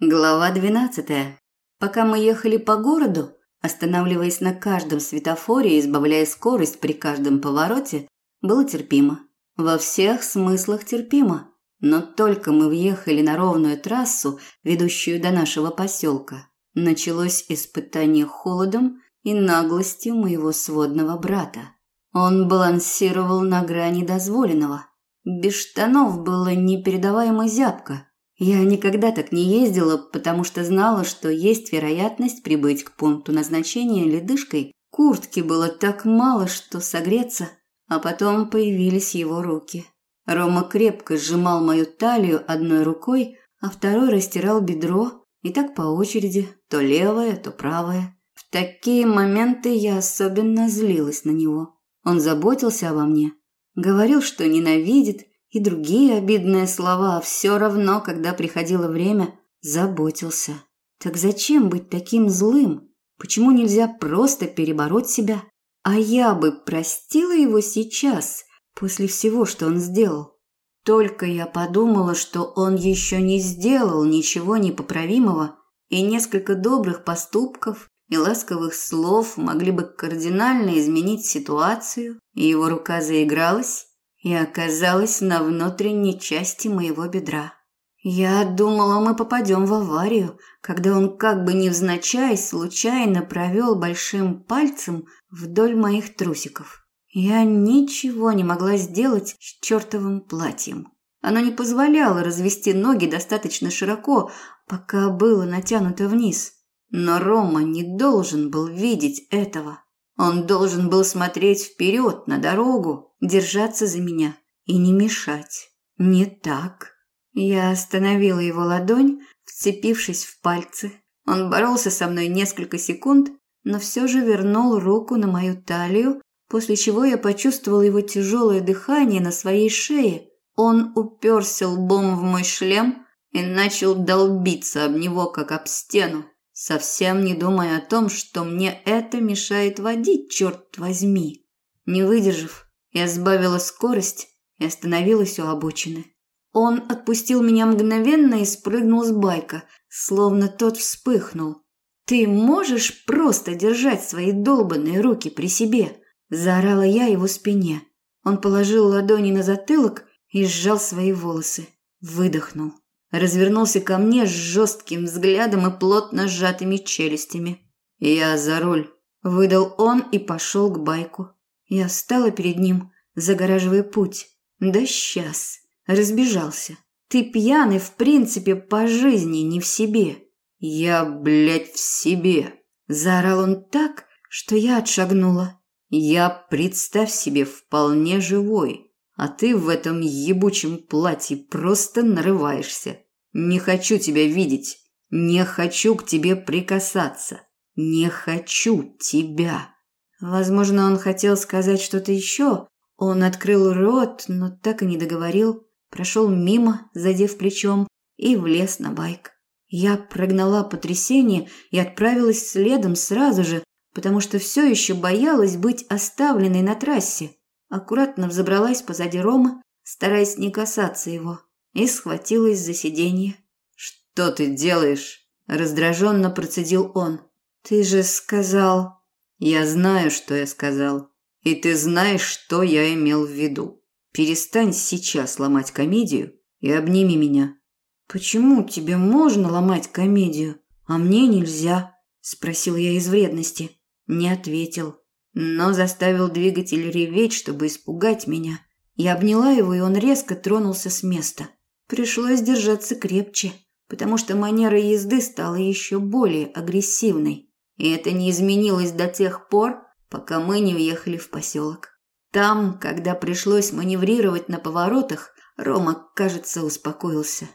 Глава 12. Пока мы ехали по городу, останавливаясь на каждом светофоре и избавляя скорость при каждом повороте, было терпимо. Во всех смыслах терпимо. Но только мы въехали на ровную трассу, ведущую до нашего поселка, началось испытание холодом и наглостью моего сводного брата. Он балансировал на грани дозволенного. Без штанов было непередаваемо зябко – я никогда так не ездила, потому что знала, что есть вероятность прибыть к пункту назначения ледышкой. Куртки было так мало, что согреться, а потом появились его руки. Рома крепко сжимал мою талию одной рукой, а второй растирал бедро, и так по очереди, то левое, то правое. В такие моменты я особенно злилась на него. Он заботился обо мне, говорил, что ненавидит, и другие обидные слова, все равно, когда приходило время, заботился. Так зачем быть таким злым? Почему нельзя просто перебороть себя? А я бы простила его сейчас, после всего, что он сделал. Только я подумала, что он еще не сделал ничего непоправимого, и несколько добрых поступков и ласковых слов могли бы кардинально изменить ситуацию, и его рука заигралась, и оказалась на внутренней части моего бедра. Я думала, мы попадем в аварию, когда он как бы невзначай случайно провел большим пальцем вдоль моих трусиков. Я ничего не могла сделать с чертовым платьем. Оно не позволяло развести ноги достаточно широко, пока было натянуто вниз. Но Рома не должен был видеть этого. Он должен был смотреть вперед на дорогу, держаться за меня и не мешать. Не так. Я остановила его ладонь, вцепившись в пальцы. Он боролся со мной несколько секунд, но все же вернул руку на мою талию, после чего я почувствовала его тяжелое дыхание на своей шее. Он уперся лбом в мой шлем и начал долбиться об него, как об стену совсем не думая о том, что мне это мешает водить, черт возьми. Не выдержав, я сбавила скорость и остановилась у обочины. Он отпустил меня мгновенно и спрыгнул с байка, словно тот вспыхнул. «Ты можешь просто держать свои долбанные руки при себе?» – заорала я его спине. Он положил ладони на затылок и сжал свои волосы. Выдохнул развернулся ко мне с жестким взглядом и плотно сжатыми челюстями. «Я за руль», – выдал он и пошел к байку. Я встала перед ним, загораживая путь. «Да сейчас!» – разбежался. «Ты пьяный, в принципе, по жизни, не в себе». «Я, блядь, в себе!» – заорал он так, что я отшагнула. «Я, представь себе, вполне живой а ты в этом ебучем платье просто нарываешься. Не хочу тебя видеть, не хочу к тебе прикасаться, не хочу тебя. Возможно, он хотел сказать что-то еще. Он открыл рот, но так и не договорил. Прошел мимо, задев плечом, и влез на байк. Я прогнала потрясение и отправилась следом сразу же, потому что все еще боялась быть оставленной на трассе аккуратно взобралась позади Ромы, стараясь не касаться его, и схватилась за сиденье. «Что ты делаешь?» – раздраженно процедил он. «Ты же сказал...» «Я знаю, что я сказал. И ты знаешь, что я имел в виду. Перестань сейчас ломать комедию и обними меня». «Почему тебе можно ломать комедию, а мне нельзя?» – спросил я из вредности. Не ответил но заставил двигатель реветь, чтобы испугать меня. Я обняла его, и он резко тронулся с места. Пришлось держаться крепче, потому что манера езды стала еще более агрессивной. И это не изменилось до тех пор, пока мы не въехали в поселок. Там, когда пришлось маневрировать на поворотах, Рома, кажется, успокоился.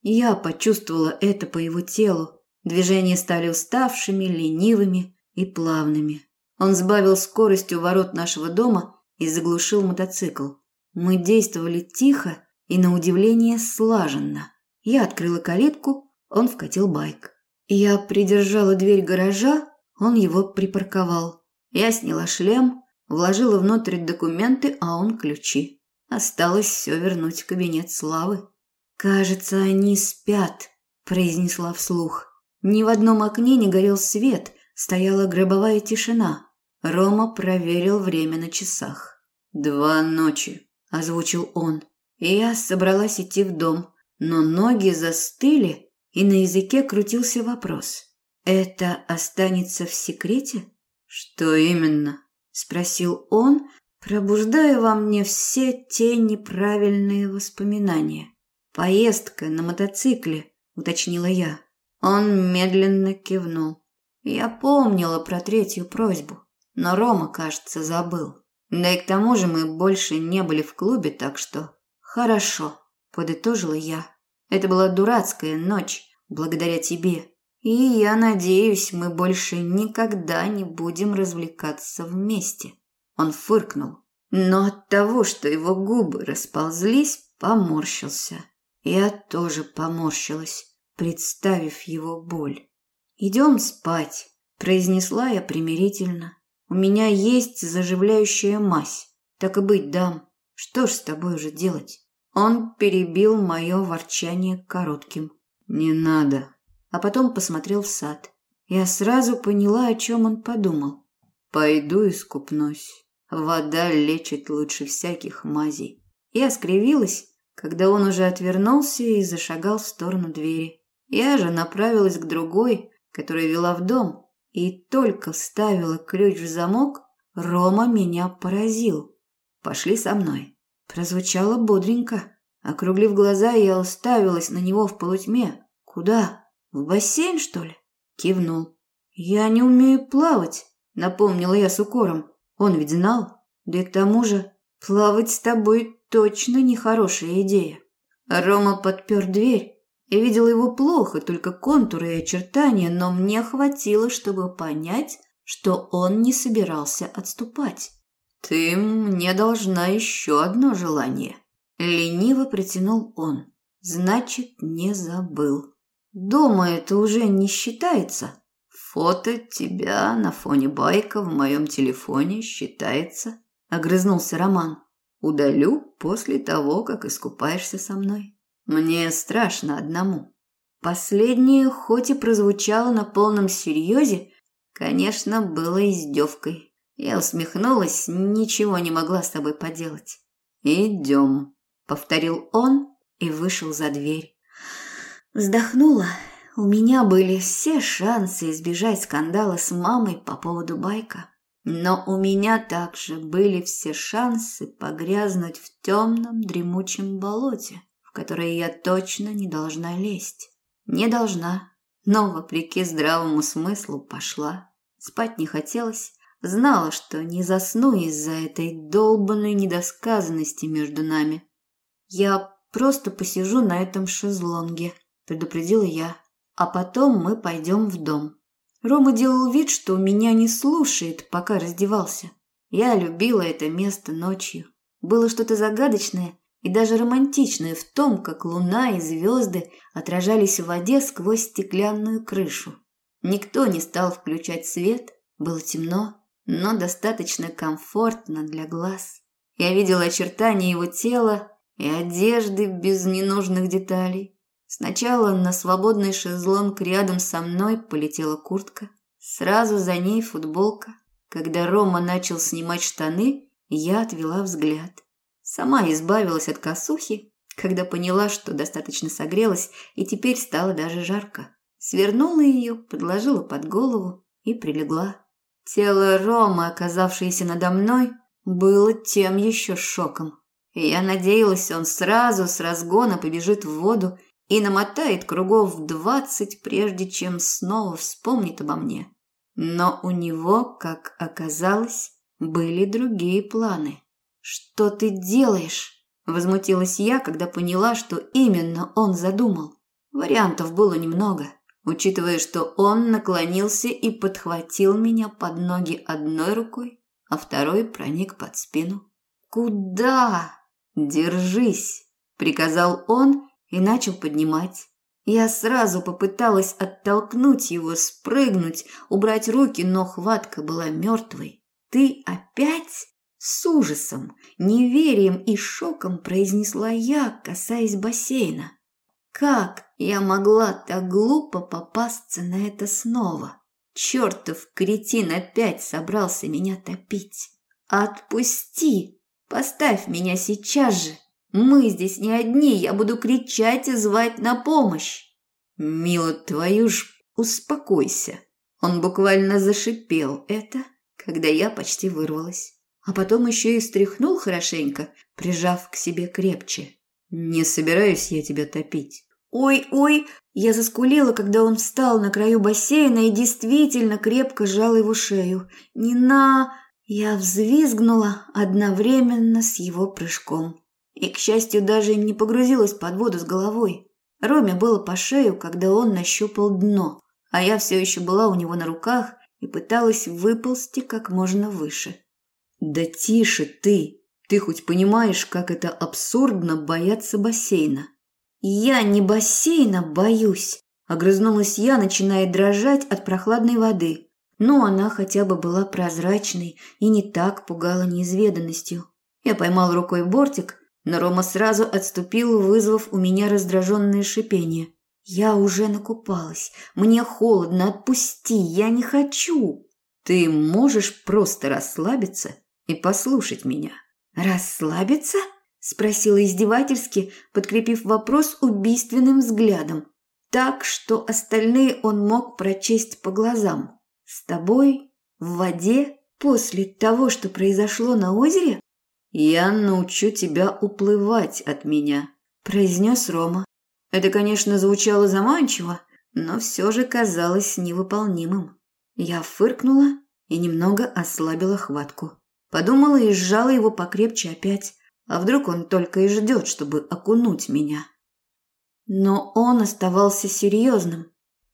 Я почувствовала это по его телу. Движения стали уставшими, ленивыми и плавными. Он сбавил скорость у ворот нашего дома и заглушил мотоцикл. Мы действовали тихо и, на удивление, слаженно. Я открыла калитку, он вкатил байк. Я придержала дверь гаража, он его припарковал. Я сняла шлем, вложила внутрь документы, а он ключи. Осталось все вернуть в кабинет Славы. Кажется, они спят, произнесла вслух. Ни в одном окне не горел свет, стояла гробовая тишина. Рома проверил время на часах. «Два ночи», – озвучил он. И я собралась идти в дом, но ноги застыли, и на языке крутился вопрос. «Это останется в секрете?» «Что именно?» – спросил он, пробуждая во мне все те неправильные воспоминания. «Поездка на мотоцикле», – уточнила я. Он медленно кивнул. Я помнила про третью просьбу, но Рома, кажется, забыл. Да и к тому же мы больше не были в клубе, так что... Хорошо, подытожила я. Это была дурацкая ночь, благодаря тебе. И я надеюсь, мы больше никогда не будем развлекаться вместе. Он фыркнул, но от того, что его губы расползлись, поморщился. Я тоже поморщилась, представив его боль. «Идем спать», – произнесла я примирительно. «У меня есть заживляющая мазь. Так и быть, дам. Что ж с тобой уже делать?» Он перебил мое ворчание коротким. «Не надо». А потом посмотрел в сад. Я сразу поняла, о чем он подумал. «Пойду искупнусь. Вода лечит лучше всяких мазей». Я скривилась, когда он уже отвернулся и зашагал в сторону двери. Я же направилась к другой, которая вела в дом, и только вставила ключ в замок, Рома меня поразил. «Пошли со мной». Прозвучало бодренько. Округлив глаза, я уставилась на него в полутьме. «Куда? В бассейн, что ли?» Кивнул. «Я не умею плавать», — напомнила я с укором. Он ведь знал. Да и к тому же, плавать с тобой точно нехорошая идея. Рома подпер дверь, я видела его плохо, только контуры и очертания, но мне хватило, чтобы понять, что он не собирался отступать. «Ты мне должна еще одно желание», – лениво протянул он. «Значит, не забыл. Дома это уже не считается. Фото тебя на фоне байка в моем телефоне считается», – огрызнулся Роман. «Удалю после того, как искупаешься со мной». Мне страшно одному. Последнее, хоть и прозвучало на полном серьезе, конечно, было издевкой. Я усмехнулась, ничего не могла с тобой поделать. «Идем», — повторил он и вышел за дверь. Вздохнула. У меня были все шансы избежать скандала с мамой по поводу байка. Но у меня также были все шансы погрязнуть в темном дремучем болоте которые я точно не должна лезть. Не должна, но, вопреки здравому смыслу, пошла. Спать не хотелось, знала, что не засну из-за этой долбанной недосказанности между нами. «Я просто посижу на этом шезлонге», – предупредила я. «А потом мы пойдем в дом». Рома делал вид, что меня не слушает, пока раздевался. Я любила это место ночью. Было что-то загадочное и даже романтичное в том, как луна и звезды отражались в воде сквозь стеклянную крышу. Никто не стал включать свет, было темно, но достаточно комфортно для глаз. Я видела очертания его тела и одежды без ненужных деталей. Сначала на свободный шезлонг рядом со мной полетела куртка, сразу за ней футболка. Когда Рома начал снимать штаны, я отвела взгляд. Сама избавилась от косухи, когда поняла, что достаточно согрелась, и теперь стало даже жарко. Свернула ее, подложила под голову и прилегла. Тело Ромы, оказавшееся надо мной, было тем еще шоком. Я надеялась, он сразу с разгона побежит в воду и намотает кругов двадцать, прежде чем снова вспомнит обо мне. Но у него, как оказалось, были другие планы. «Что ты делаешь?» – возмутилась я, когда поняла, что именно он задумал. Вариантов было немного, учитывая, что он наклонился и подхватил меня под ноги одной рукой, а второй проник под спину. «Куда?» «Держись!» – приказал он и начал поднимать. Я сразу попыталась оттолкнуть его, спрыгнуть, убрать руки, но хватка была мертвой. «Ты опять?» С ужасом, неверием и шоком произнесла я, касаясь бассейна. Как я могла так глупо попасться на это снова? Чертов кретин опять собрался меня топить. Отпусти! Поставь меня сейчас же! Мы здесь не одни, я буду кричать и звать на помощь. Мила, твою ж, успокойся. Он буквально зашипел это, когда я почти вырвалась. А потом еще и стряхнул хорошенько, прижав к себе крепче. Не собираюсь я тебя топить. Ой-ой, я заскулила, когда он встал на краю бассейна и действительно крепко сжал его шею. Не на... Я взвизгнула одновременно с его прыжком. И, к счастью, даже не погрузилась под воду с головой. Роме было по шею, когда он нащупал дно, а я все еще была у него на руках и пыталась выползти как можно выше. «Да тише ты! Ты хоть понимаешь, как это абсурдно бояться бассейна?» «Я не бассейна боюсь», – огрызнулась я, начиная дрожать от прохладной воды. Но она хотя бы была прозрачной и не так пугала неизведанностью. Я поймал рукой бортик, но Рома сразу отступил, вызвав у меня раздраженное шипение. «Я уже накупалась. Мне холодно. Отпусти. Я не хочу». «Ты можешь просто расслабиться и послушать меня?» «Расслабиться?» – спросила издевательски, подкрепив вопрос убийственным взглядом. Так, что остальные он мог прочесть по глазам. «С тобой? В воде? После того, что произошло на озере?» «Я научу тебя уплывать от меня», – произнес Рома. Это, конечно, звучало заманчиво, но все же казалось невыполнимым. Я фыркнула и немного ослабила хватку. Подумала и сжала его покрепче опять. А вдруг он только и ждет, чтобы окунуть меня? Но он оставался серьезным.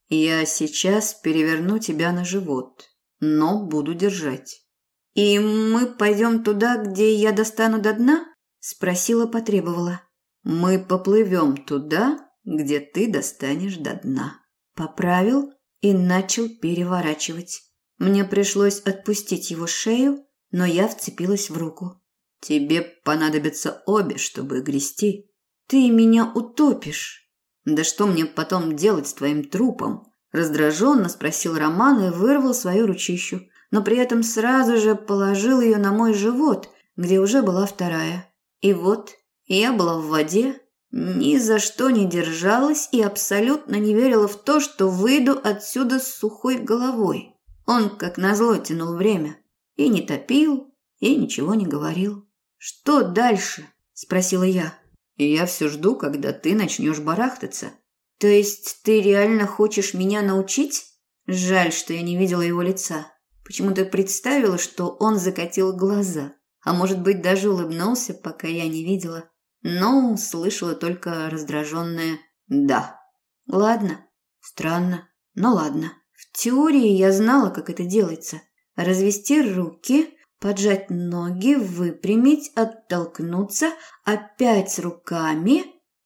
Я сейчас переверну тебя на живот, но буду держать. И мы пойдем туда, где я достану до дна? Спросила, потребовала. Мы поплывем туда, где ты достанешь до дна. Поправил и начал переворачивать. Мне пришлось отпустить его шею, но я вцепилась в руку. Тебе понадобятся обе, чтобы грести. Ты меня утопишь. Да что мне потом делать с твоим трупом? Раздраженно спросил Роман и вырвал свою ручищу, но при этом сразу же положил ее на мой живот, где уже была вторая. И вот я была в воде, ни за что не держалась и абсолютно не верила в то, что выйду отсюда с сухой головой. Он, как назло, тянул время. И не топил, и ничего не говорил. «Что дальше?» – спросила я. «Я все жду, когда ты начнешь барахтаться». «То есть ты реально хочешь меня научить?» Жаль, что я не видела его лица. Почему-то представила, что он закатил глаза, а может быть даже улыбнулся, пока я не видела. Но слышала только раздраженное «да». Ладно, странно, но ладно. В теории я знала, как это делается – развести руки, поджать ноги, выпрямить, оттолкнуться, опять с руками.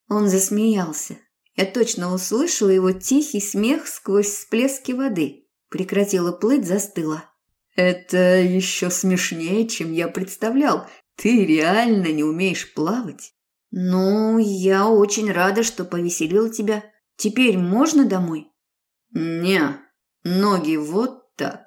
Он засмеялся. Я точно услышала его тихий смех сквозь всплески воды. Прекратила плыть, застыла. «Это еще смешнее, чем я представлял. Ты реально не умеешь плавать?» «Ну, я очень рада, что повеселил тебя. Теперь можно домой?» «Не, ноги вот так.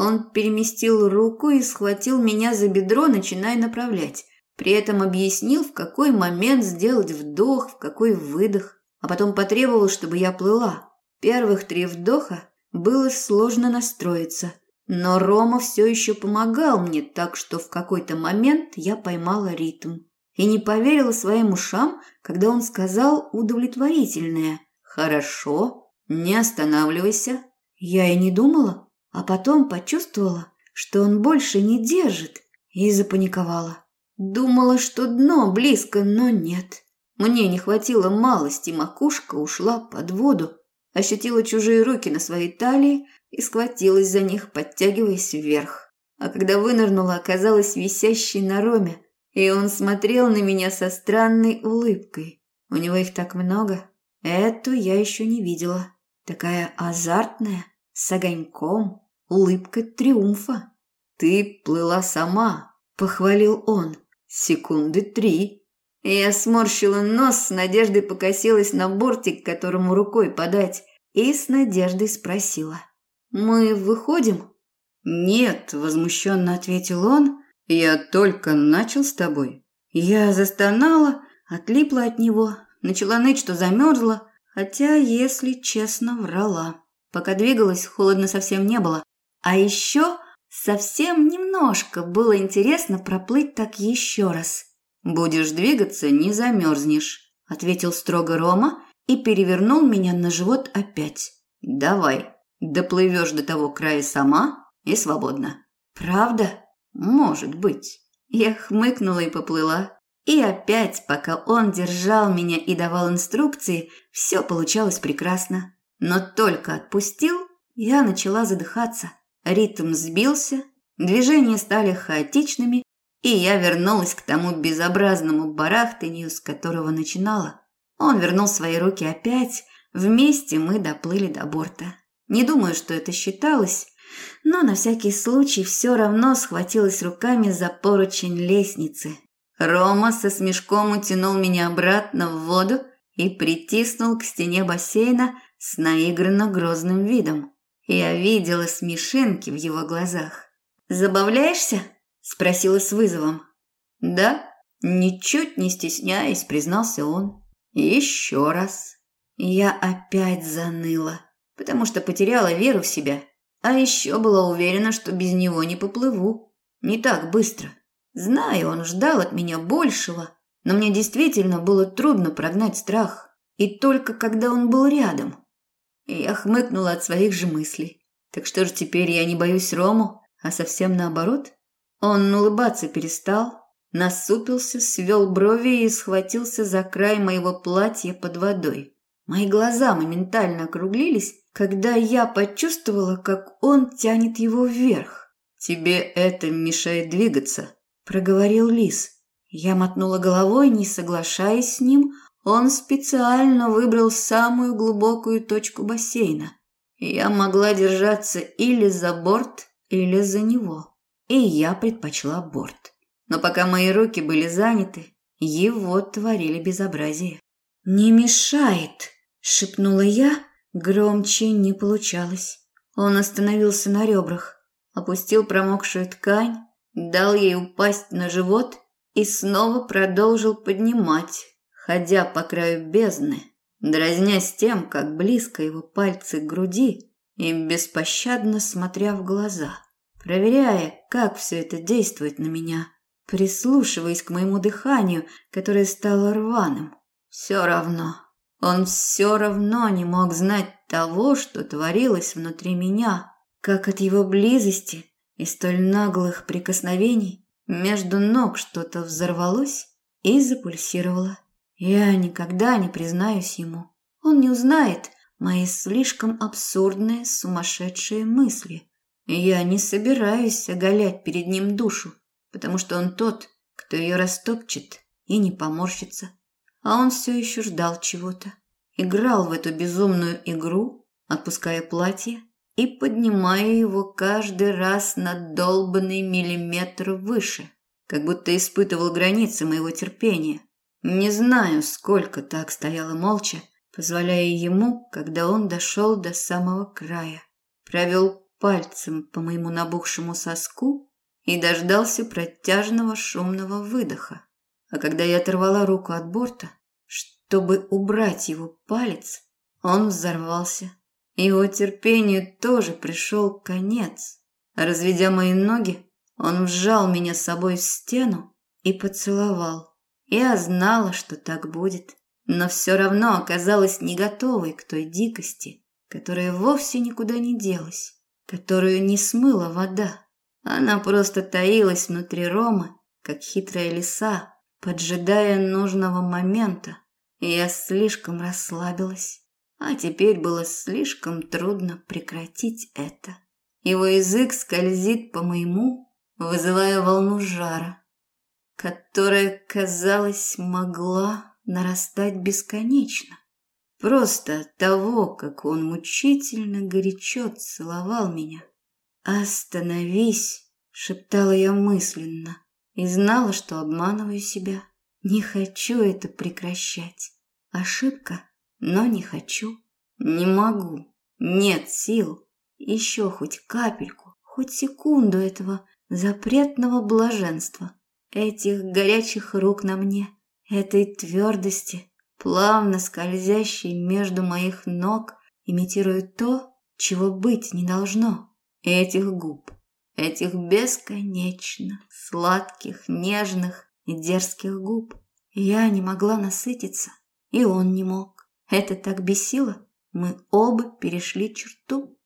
Он переместил руку и схватил меня за бедро, начиная направлять. При этом объяснил, в какой момент сделать вдох, в какой выдох, а потом потребовал, чтобы я плыла. Первых три вдоха было сложно настроиться, но Рома все еще помогал мне, так что в какой-то момент я поймала ритм. И не поверила своим ушам, когда он сказал удовлетворительное «Хорошо, не останавливайся». Я и не думала, а потом почувствовала, что он больше не держит, и запаниковала. Думала, что дно близко, но нет. Мне не хватило малости, макушка ушла под воду. Ощутила чужие руки на своей талии и схватилась за них, подтягиваясь вверх. А когда вынырнула, оказалась висящей на роме, и он смотрел на меня со странной улыбкой. У него их так много. Эту я еще не видела. Такая азартная с огоньком, улыбкой триумфа. «Ты плыла сама», – похвалил он. «Секунды три». Я сморщила нос, с надеждой покосилась на бортик, которому рукой подать, и с надеждой спросила. «Мы выходим?» «Нет», – возмущенно ответил он, – «я только начал с тобой». Я застонала, отлипла от него, начала ныть, что замерзла, хотя, если честно, врала. Пока двигалась, холодно совсем не было. А еще совсем немножко было интересно проплыть так еще раз. «Будешь двигаться, не замерзнешь», – ответил строго Рома и перевернул меня на живот опять. «Давай, доплывешь до того края сама и свободно». «Правда?» «Может быть». Я хмыкнула и поплыла. И опять, пока он держал меня и давал инструкции, все получалось прекрасно. Но только отпустил, я начала задыхаться. Ритм сбился, движения стали хаотичными, и я вернулась к тому безобразному барахтанию, с которого начинала. Он вернул свои руки опять, вместе мы доплыли до борта. Не думаю, что это считалось, но на всякий случай все равно схватилась руками за поручень лестницы. Рома со смешком утянул меня обратно в воду и притиснул к стене бассейна с наигранно грозным видом. Я видела смешинки в его глазах. «Забавляешься?» – спросила с вызовом. «Да», – ничуть не стесняясь, признался он. «Еще раз». Я опять заныла, потому что потеряла веру в себя, а еще была уверена, что без него не поплыву. Не так быстро. Знаю, он ждал от меня большего, но мне действительно было трудно прогнать страх. И только когда он был рядом, я хмыкнула от своих же мыслей. Так что же теперь я не боюсь Рому, а совсем наоборот? Он улыбаться перестал, насупился, свел брови и схватился за край моего платья под водой. Мои глаза моментально округлились, когда я почувствовала, как он тянет его вверх. «Тебе это мешает двигаться», – проговорил Лис. Я мотнула головой, не соглашаясь с ним, он специально выбрал самую глубокую точку бассейна. Я могла держаться или за борт, или за него. И я предпочла борт. Но пока мои руки были заняты, его творили безобразие. «Не мешает!» – шепнула я. Громче не получалось. Он остановился на ребрах, опустил промокшую ткань, дал ей упасть на живот и снова продолжил поднимать, ходя по краю бездны, дразнясь тем, как близко его пальцы к груди и беспощадно смотря в глаза, проверяя, как все это действует на меня, прислушиваясь к моему дыханию, которое стало рваным. Все равно, он все равно не мог знать того, что творилось внутри меня, как от его близости и столь наглых прикосновений между ног что-то взорвалось и запульсировало. Я никогда не признаюсь ему. Он не узнает мои слишком абсурдные, сумасшедшие мысли. я не собираюсь оголять перед ним душу, потому что он тот, кто ее растопчет и не поморщится. А он все еще ждал чего-то. Играл в эту безумную игру, отпуская платье и поднимая его каждый раз на долбанный миллиметр выше, как будто испытывал границы моего терпения. Не знаю, сколько так стояла молча, позволяя ему, когда он дошел до самого края. Провел пальцем по моему набухшему соску и дождался протяжного шумного выдоха. А когда я оторвала руку от борта, чтобы убрать его палец, он взорвался. Его терпению тоже пришел конец. Разведя мои ноги, он вжал меня с собой в стену и поцеловал. Я знала, что так будет, но все равно оказалась не готовой к той дикости, которая вовсе никуда не делась, которую не смыла вода. Она просто таилась внутри Ромы, как хитрая лиса, поджидая нужного момента. Я слишком расслабилась, а теперь было слишком трудно прекратить это. Его язык скользит по моему, вызывая волну жара которая, казалось, могла нарастать бесконечно. Просто от того, как он мучительно горячо целовал меня. «Остановись!» – шептала я мысленно и знала, что обманываю себя. Не хочу это прекращать. Ошибка, но не хочу. Не могу. Нет сил. Еще хоть капельку, хоть секунду этого запретного блаженства. Этих горячих рук на мне, этой твердости, плавно скользящей между моих ног, имитирует то, чего быть не должно. Этих губ, этих бесконечно сладких, нежных и дерзких губ. Я не могла насытиться, и он не мог. Это так бесило. Мы оба перешли черту.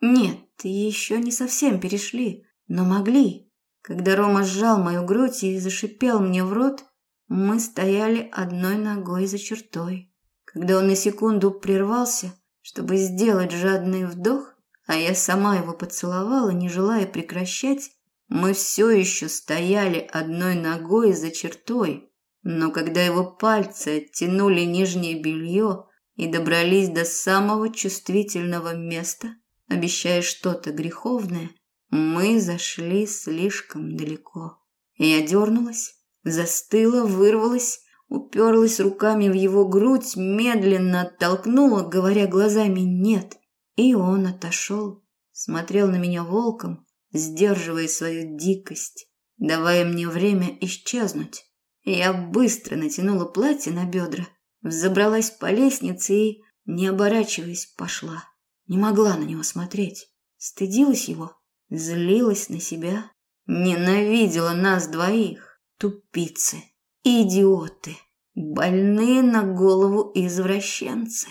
Нет, еще не совсем перешли, но могли. Когда Рома сжал мою грудь и зашипел мне в рот, мы стояли одной ногой за чертой. Когда он на секунду прервался, чтобы сделать жадный вдох, а я сама его поцеловала, не желая прекращать, мы все еще стояли одной ногой за чертой. Но когда его пальцы оттянули нижнее белье и добрались до самого чувствительного места, обещая что-то греховное, мы зашли слишком далеко. Я дернулась, застыла, вырвалась, уперлась руками в его грудь, медленно оттолкнула, говоря глазами «нет». И он отошел, смотрел на меня волком, сдерживая свою дикость, давая мне время исчезнуть. Я быстро натянула платье на бедра, взобралась по лестнице и, не оборачиваясь, пошла. Не могла на него смотреть. Стыдилась его, злилась на себя, ненавидела нас двоих. Тупицы, идиоты, больные на голову извращенцы.